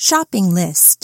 Shopping list.